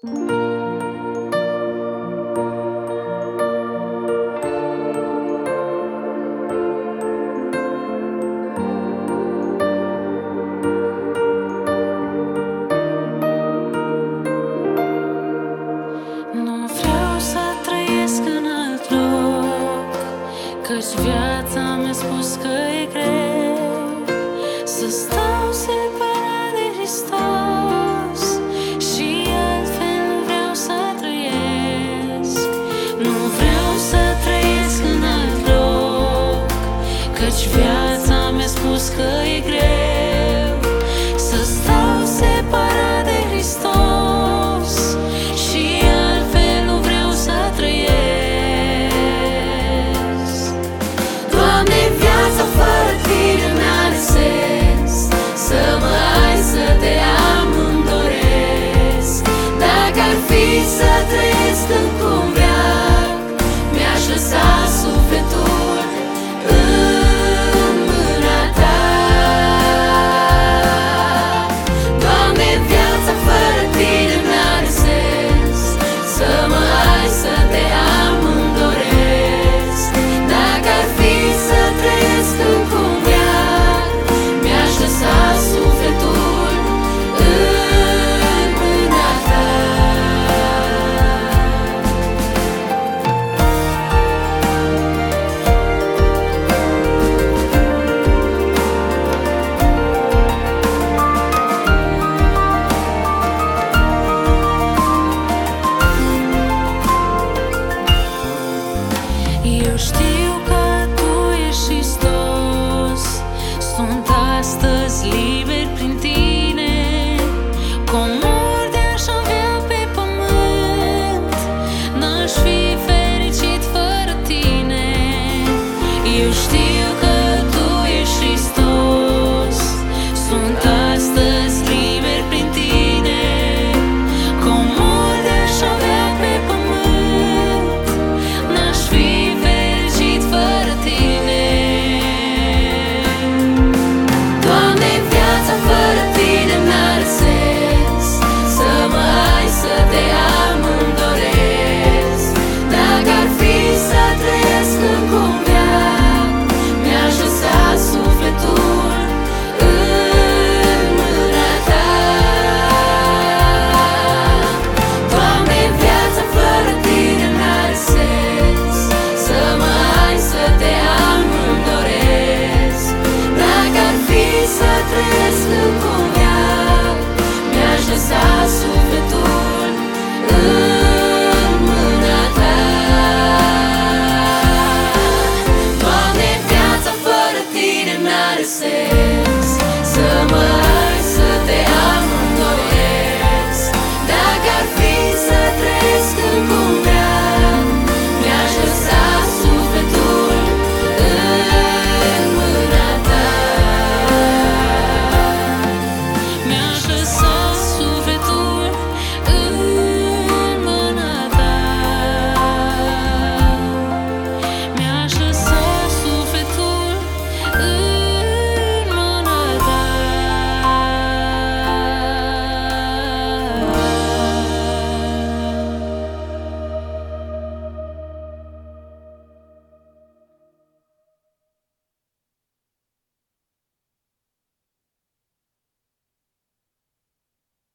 Căci viața mi-a spus că e greu Căci viața mi-a spus că e greu Să stau separat de Hristos Și altfel nu vreau să trăiesc. Doamne, viața fără Tine n-are sens Să mă ai să Te am îmi doresc Dacă ar fi să trăiesc steal